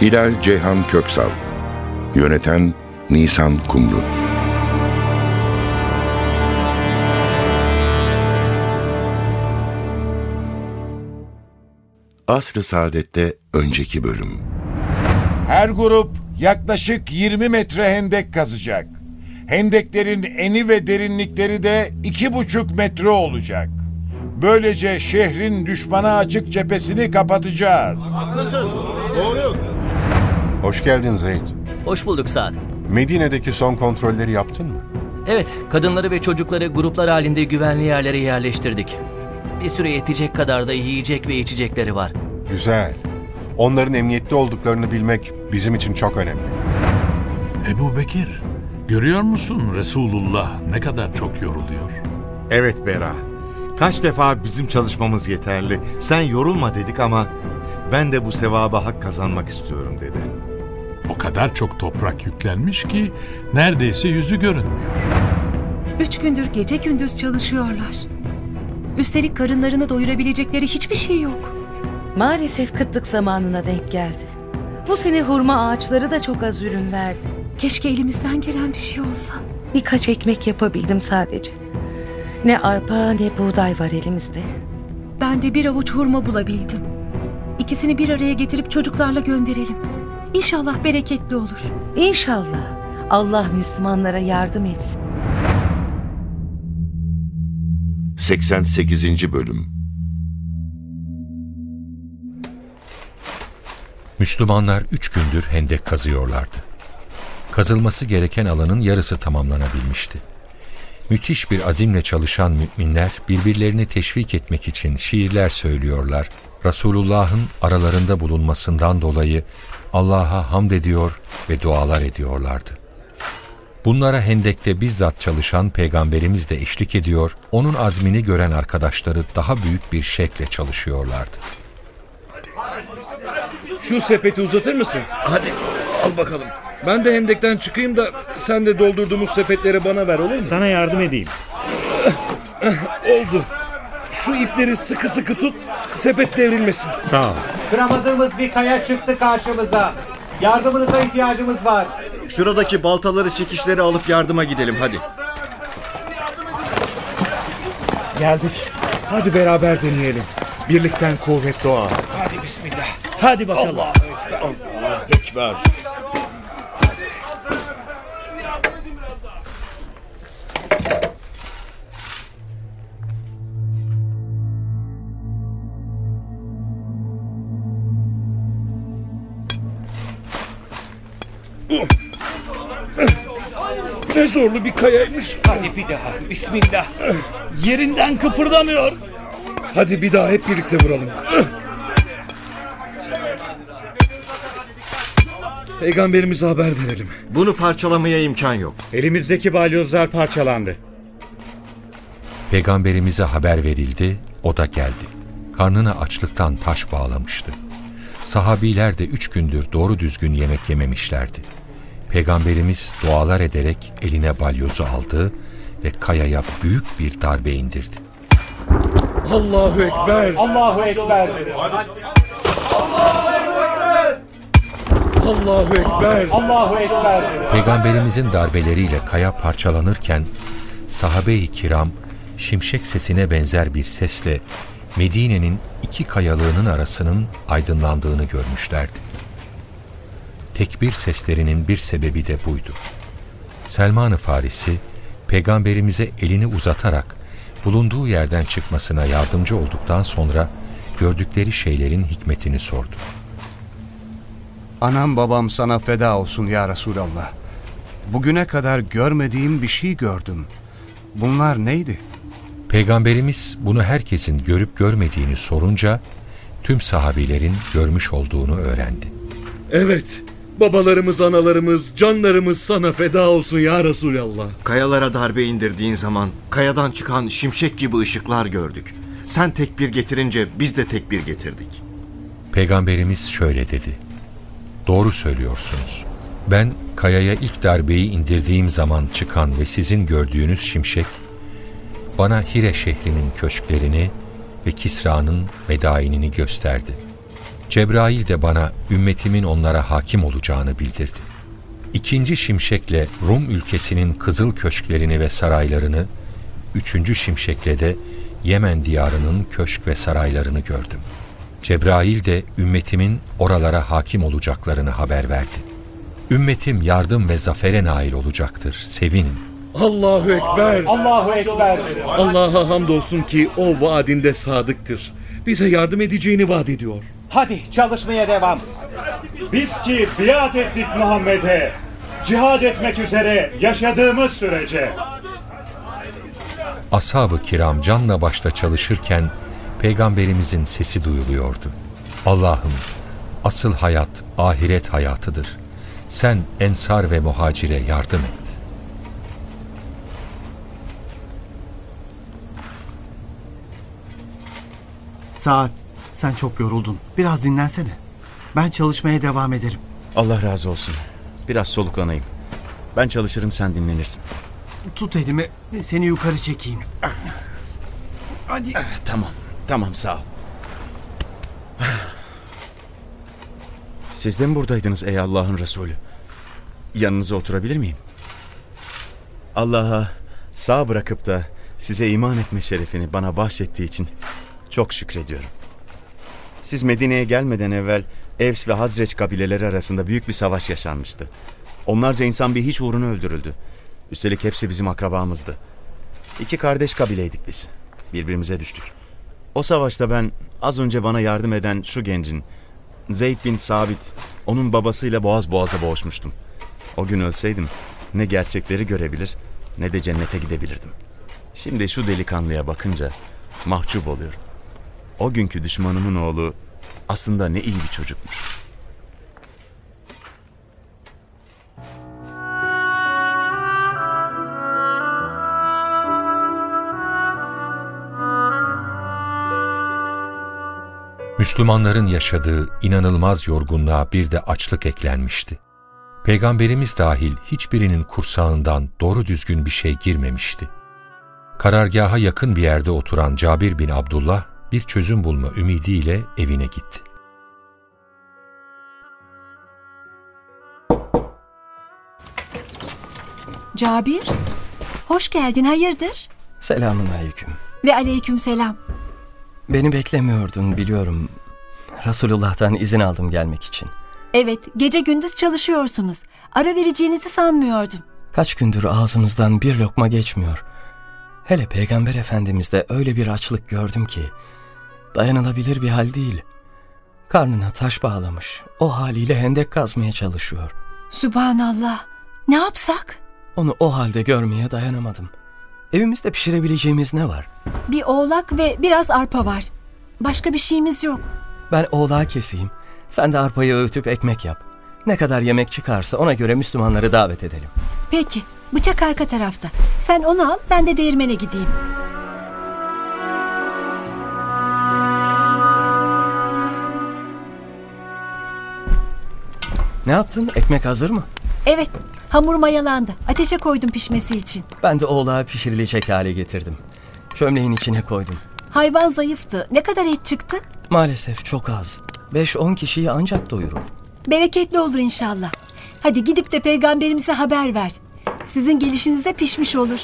Hilal Ceyhan Köksal Yöneten Nisan Kumru Asr-ı Saadet'te önceki bölüm Her grup yaklaşık 20 metre hendek kazacak. Hendeklerin eni ve derinlikleri de iki buçuk metre olacak. Böylece şehrin düşmana açık cephesini kapatacağız. Hoş geldin Zeyd. Hoş bulduk Saad. Medine'deki son kontrolleri yaptın mı? Evet, kadınları ve çocukları gruplar halinde güvenli yerlere yerleştirdik. Bir süre yetecek kadar da yiyecek ve içecekleri var. Güzel. Onların emniyette olduklarını bilmek bizim için çok önemli. Ebu Bekir, görüyor musun Resulullah ne kadar çok yoruluyor? Evet Bera. Kaç defa bizim çalışmamız yeterli. Sen yorulma dedik ama ben de bu sevaba hak kazanmak istiyorum dedi. O kadar çok toprak yüklenmiş ki neredeyse yüzü görünmüyor. Üç gündür gece gündüz çalışıyorlar. Üstelik karınlarını doyurabilecekleri hiçbir şey yok. Maalesef kıtlık zamanına denk geldi. Bu sene hurma ağaçları da çok az ürün verdi. Keşke elimizden gelen bir şey olsa. Birkaç ekmek yapabildim sadece. Ne arpa ne buğday var elimizde. Ben de bir avuç hurma bulabildim. İkisini bir araya getirip çocuklarla gönderelim. İnşallah bereketli olur. İnşallah Allah Müslümanlara yardım etsin. 88. Bölüm Müslümanlar üç gündür hendek kazıyorlardı. Kazılması gereken alanın yarısı tamamlanabilmişti. Müthiş bir azimle çalışan müminler birbirlerini teşvik etmek için şiirler söylüyorlar. Resulullah'ın aralarında bulunmasından dolayı Allah'a hamd ediyor ve dualar ediyorlardı. Bunlara hendekte bizzat çalışan peygamberimiz de eşlik ediyor, onun azmini gören arkadaşları daha büyük bir şekle çalışıyorlardı. Şu sepeti uzatır mısın? Hadi al bakalım. Ben de hendekten çıkayım da sen de doldurduğumuz sepetleri bana ver olur mu? Sana yardım edeyim. Oldu. Şu ipleri sıkı sıkı tut, sepet devrilmesin. Sağ ol. Kıramadığımız bir kaya çıktı karşımıza. Yardımınıza ihtiyacımız var. Şuradaki baltaları çekişleri alıp yardıma gidelim hadi. Geldik. Hadi beraber deneyelim. Birlikten kuvvet doğar. Hadi bismillah. Hadi bakalım. Allah. Ekber. Ne zorlu bir kayaymış. Hadi bir daha. Bismillah. Yerinden kıpırdamıyor. Hadi bir daha hep birlikte vuralım. Peygamberimize haber verelim. Bunu parçalamaya imkan yok. Elimizdeki balyozlar parçalandı. Peygamberimize haber verildi, o da geldi. Karnına açlıktan taş bağlamıştı. Sahabiler de üç gündür doğru düzgün yemek yememişlerdi. Peygamberimiz dualar ederek eline balyozu aldı ve kayaya büyük bir darbe indirdi. Allahu Ekber. Allahu Ekber. Allahu Ekber. Allahu Ekber. Peygamberimizin darbeleriyle kaya parçalanırken sahabe-i kiram şimşek sesine benzer bir sesle Medine'nin iki kayalığının arasının aydınlandığını görmüşlerdi. Tekbir seslerinin bir sebebi de buydu. Selman-ı Farisi, peygamberimize elini uzatarak bulunduğu yerden çıkmasına yardımcı olduktan sonra gördükleri şeylerin hikmetini sordu. Anam babam sana feda olsun ya Resulallah. Bugüne kadar görmediğim bir şey gördüm. Bunlar neydi? Peygamberimiz bunu herkesin görüp görmediğini sorunca tüm sahabilerin görmüş olduğunu öğrendi. Evet. Babalarımız, analarımız, canlarımız sana feda olsun ya Resulallah. Kayalara darbe indirdiğin zaman kayadan çıkan şimşek gibi ışıklar gördük. Sen tekbir getirince biz de tekbir getirdik. Peygamberimiz şöyle dedi. Doğru söylüyorsunuz. Ben kayaya ilk darbeyi indirdiğim zaman çıkan ve sizin gördüğünüz şimşek, bana Hire şehrinin köşklerini ve Kisra'nın medainini gösterdi. Cebrail de bana ümmetimin onlara hakim olacağını bildirdi. İkinci şimşekle Rum ülkesinin kızıl köşklerini ve saraylarını, üçüncü şimşekle de Yemen diyarının köşk ve saraylarını gördüm. Cebrail de ümmetimin oralara hakim olacaklarını haber verdi. Ümmetim yardım ve zafere nail olacaktır, sevinin. Allahu Ekber. Allahu Ekber. Allah'a hamdolsun ki o vaadinde sadıktır. Bize yardım edeceğini vaat ediyor. Hadi çalışmaya devam. Biz ki biat ettik Muhammed'e. Cihad etmek üzere yaşadığımız sürece. Ashab-ı kiram canla başla çalışırken Peygamberimizin sesi duyuluyordu. Allah'ım asıl hayat ahiret hayatıdır. Sen ensar ve muhacire yardım et. Saat, sen çok yoruldun. Biraz dinlensene. Ben çalışmaya devam ederim. Allah razı olsun. Biraz soluklanayım. Ben çalışırım sen dinlenirsin. Tut elimi, seni yukarı çekeyim. Hadi. Tamam, tamam sağ ol. Siz de mi buradaydınız ey Allah'ın Resulü? Yanınıza oturabilir miyim? Allah'a sağ bırakıp da size iman etme şerefini bana bahşettiği için çok şükrediyorum. Siz Medine'ye gelmeden evvel Evs ve Hazreç kabileleri arasında büyük bir savaş yaşanmıştı. Onlarca insan bir hiç uğruna öldürüldü. Üstelik hepsi bizim akrabamızdı. İki kardeş kabileydik biz. Birbirimize düştük. O savaşta ben az önce bana yardım eden şu gencin Zeyd bin Sabit onun babasıyla boğaz boğaza boğuşmuştum. O gün ölseydim ne gerçekleri görebilir ne de cennete gidebilirdim. Şimdi şu delikanlıya bakınca mahcup oluyorum. O günkü düşmanımın oğlu aslında ne iyi bir çocukmuş. Müslümanların yaşadığı inanılmaz yorgunluğa bir de açlık eklenmişti. Peygamberimiz dahil hiçbirinin kursağından doğru düzgün bir şey girmemişti. Karargaha yakın bir yerde oturan Cabir bin Abdullah bir çözüm bulma ümidiyle evine gitti. Cabir, hoş geldin, hayırdır? Selamun aleyküm. Ve aleyküm selam. Beni beklemiyordun biliyorum. Resulullah'tan izin aldım gelmek için. Evet, gece gündüz çalışıyorsunuz. Ara vereceğinizi sanmıyordum. Kaç gündür ağzımızdan bir lokma geçmiyor. Hele Peygamber Efendimiz'de öyle bir açlık gördüm ki dayanılabilir bir hal değil. Karnına taş bağlamış. O haliyle hendek kazmaya çalışıyor. Subhanallah. Ne yapsak? Onu o halde görmeye dayanamadım. Evimizde pişirebileceğimiz ne var? Bir oğlak ve biraz arpa var. Başka bir şeyimiz yok. Ben oğlağı keseyim. Sen de arpayı öğütüp ekmek yap. Ne kadar yemek çıkarsa ona göre Müslümanları davet edelim. Peki, bıçak arka tarafta. Sen onu al, ben de değirmene gideyim. Ne yaptın? Ekmek hazır mı? Evet, hamur mayalandı. Ateşe koydum pişmesi için. Ben de oğlağı pişirilecek hale getirdim. Çömleğin içine koydum. Hayvan zayıftı. Ne kadar et çıktı? Maalesef çok az. 5-10 kişiyi ancak doyurur. Bereketli olur inşallah. Hadi gidip de peygamberimize haber ver. Sizin gelişinize pişmiş olur.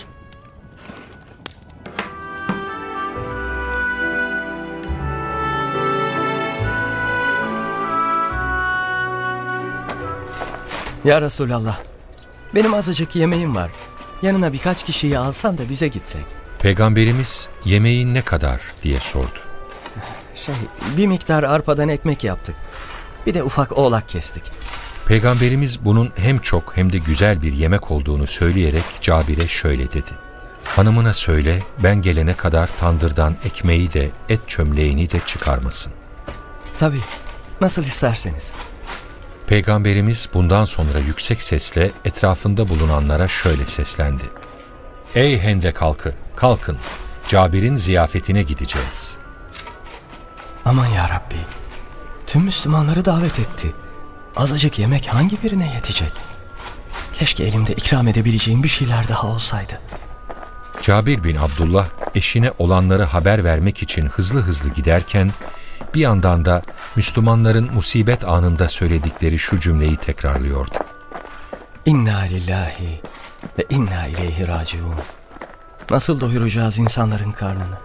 Ya Resulallah, benim azıcık yemeğim var. Yanına birkaç kişiyi alsan da bize gitsek. Peygamberimiz yemeğin ne kadar diye sordu. Şey, bir miktar arpadan ekmek yaptık. Bir de ufak oğlak kestik. Peygamberimiz bunun hem çok hem de güzel bir yemek olduğunu söyleyerek Cabir'e şöyle dedi. Hanımına söyle ben gelene kadar tandırdan ekmeği de et çömleğini de çıkarmasın. Tabii, nasıl isterseniz. Peygamberimiz bundan sonra yüksek sesle etrafında bulunanlara şöyle seslendi. Ey hendek halkı, kalkın, Cabir'in ziyafetine gideceğiz. Aman ya Rabbi, tüm Müslümanları davet etti. Azıcık yemek hangi birine yetecek? Keşke elimde ikram edebileceğim bir şeyler daha olsaydı. Cabir bin Abdullah eşine olanları haber vermek için hızlı hızlı giderken bir yandan da Müslümanların musibet anında söyledikleri şu cümleyi tekrarlıyordu. İnna lillahi ve inna ileyhi raciun. Nasıl doyuracağız insanların karnını?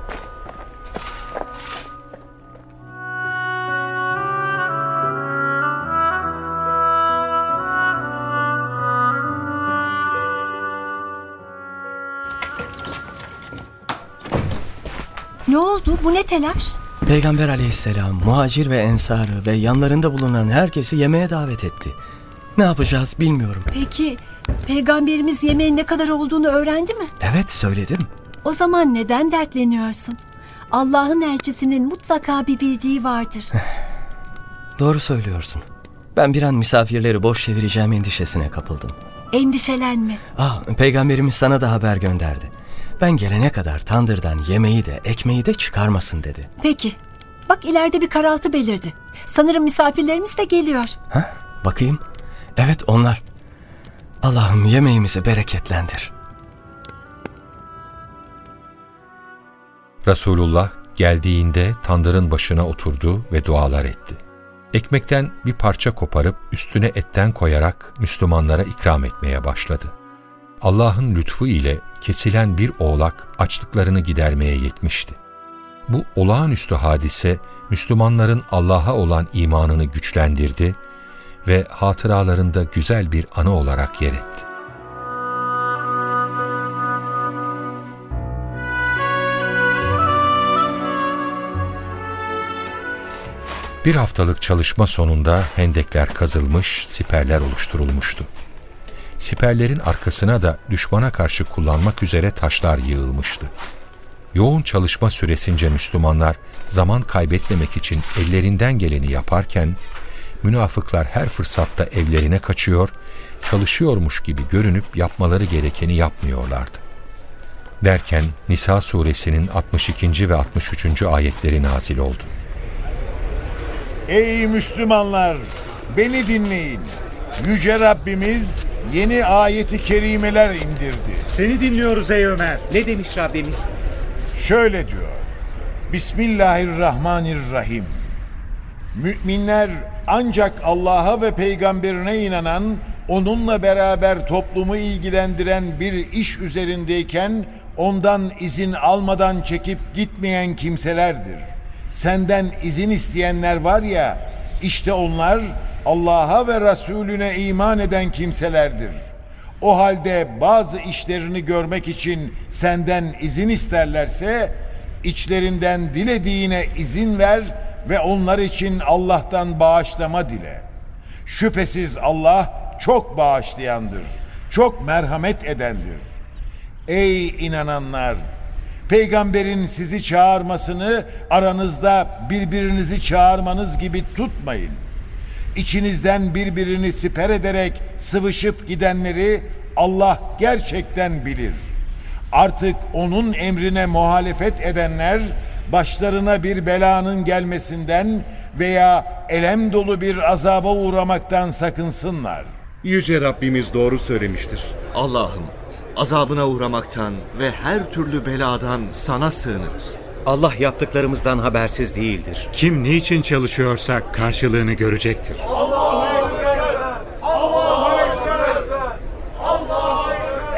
Ne oldu? Bu ne telaş? Peygamber aleyhisselam muhacir ve ensarı ve yanlarında bulunan herkesi yemeğe davet etti. Ne yapacağız bilmiyorum. Peki peygamberimiz yemeğin ne kadar olduğunu öğrendi mi? Evet söyledim. O zaman neden dertleniyorsun? Allah'ın elçisinin mutlaka bir bildiği vardır. Doğru söylüyorsun. Ben bir an misafirleri boş çevireceğim endişesine kapıldım. Endişelenme. Ah, peygamberimiz sana da haber gönderdi. Ben gelene kadar tandırdan yemeği de ekmeği de çıkarmasın dedi. Peki. Bak ileride bir karaltı belirdi. Sanırım misafirlerimiz de geliyor. Ha? Bakayım. Evet onlar. Allah'ım yemeğimizi bereketlendir. Resulullah geldiğinde tandırın başına oturdu ve dualar etti. Ekmekten bir parça koparıp üstüne etten koyarak Müslümanlara ikram etmeye başladı. Allah'ın lütfu ile kesilen bir oğlak açlıklarını gidermeye yetmişti. Bu olağanüstü hadise Müslümanların Allah'a olan imanını güçlendirdi ve hatıralarında güzel bir anı olarak yer etti. Bir haftalık çalışma sonunda hendekler kazılmış, siperler oluşturulmuştu. Siperlerin arkasına da düşmana karşı kullanmak üzere taşlar yığılmıştı. Yoğun çalışma süresince Müslümanlar zaman kaybetmemek için ellerinden geleni yaparken, münafıklar her fırsatta evlerine kaçıyor, çalışıyormuş gibi görünüp yapmaları gerekeni yapmıyorlardı. Derken Nisa suresinin 62. ve 63. ayetleri nazil oldu. Ey Müslümanlar! Beni dinleyin. Yüce Rabbimiz yeni ayeti kerimeler indirdi. Seni dinliyoruz ey Ömer. Ne demiş Rabbimiz? Şöyle diyor. Bismillahirrahmanirrahim. Müminler ancak Allah'a ve peygamberine inanan, onunla beraber toplumu ilgilendiren bir iş üzerindeyken ondan izin almadan çekip gitmeyen kimselerdir. Senden izin isteyenler var ya, işte onlar Allah'a ve Resulüne iman eden kimselerdir. O halde bazı işlerini görmek için senden izin isterlerse içlerinden dilediğine izin ver ve onlar için Allah'tan bağışlama dile. Şüphesiz Allah çok bağışlayandır, çok merhamet edendir. Ey inananlar! Peygamberin sizi çağırmasını aranızda birbirinizi çağırmanız gibi tutmayın. İçinizden birbirini siper ederek sıvışıp gidenleri Allah gerçekten bilir. Artık onun emrine muhalefet edenler başlarına bir belanın gelmesinden veya elem dolu bir azaba uğramaktan sakınsınlar. Yüce Rabbimiz doğru söylemiştir. Allah'ım azabına uğramaktan ve her türlü beladan sana sığınırız. Allah yaptıklarımızdan habersiz değildir. Kim niçin çalışıyorsa karşılığını görecektir.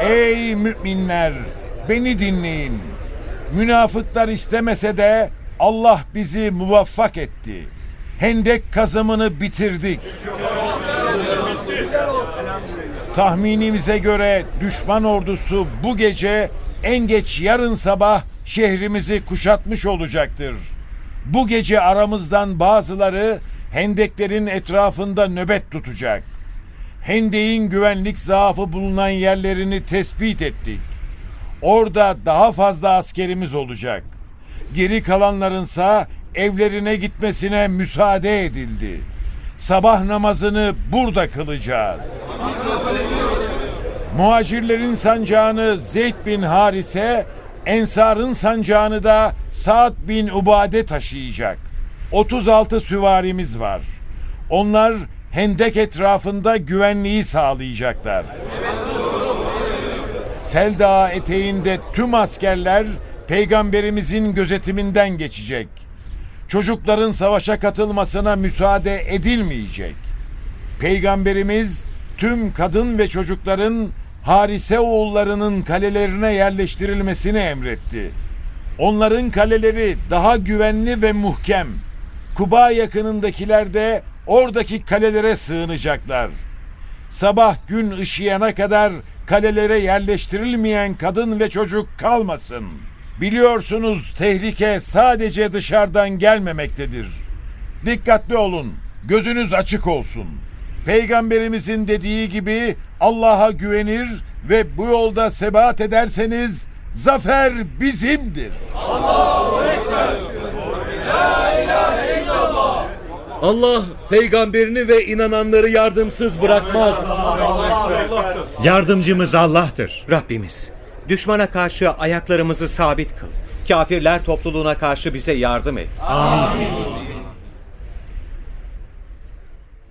Ey müminler! Beni dinleyin. Münafıklar istemese de Allah bizi muvaffak etti. Hendek kazımını bitirdik. Tahminimize göre düşman ordusu bu gece en geç yarın sabah şehrimizi kuşatmış olacaktır. Bu gece aramızdan bazıları hendeklerin etrafında nöbet tutacak. Hendeğin güvenlik zaafı bulunan yerlerini tespit ettik. Orada daha fazla askerimiz olacak. Geri kalanlarınsa evlerine gitmesine müsaade edildi. sabah namazını burada kılacağız. Muhacirlerin sancağını Zeyd bin Harise, Ensar'ın sancağını da Sa'd bin Ubade taşıyacak. 36 süvarimiz var. Onlar hendek etrafında güvenliği sağlayacaklar. Sel Dağı eteğinde tüm askerler peygamberimizin gözetiminden geçecek. Çocukların savaşa katılmasına müsaade edilmeyecek. Peygamberimiz tüm kadın ve çocukların Harise oğullarının kalelerine yerleştirilmesini emretti. Onların kaleleri daha güvenli ve muhkem. Kuba yakınındakiler de oradaki kalelere sığınacaklar. Sabah gün ışıyana kadar kalelere yerleştirilmeyen kadın ve çocuk kalmasın. Biliyorsunuz tehlike sadece dışarıdan gelmemektedir. Dikkatli olun, gözünüz açık olsun. Peygamberimizin dediği gibi Allah'a güvenir ve bu yolda sebat ederseniz zafer bizimdir. Allahu Ekber. La ilahe illallah. Allah peygamberini ve inananları yardımsız bırakmaz. Yardımcımız Allah'tır. Rabbimiz, düşmana karşı ayaklarımızı sabit kıl. Kafirler topluluğuna karşı bize yardım et. Amin.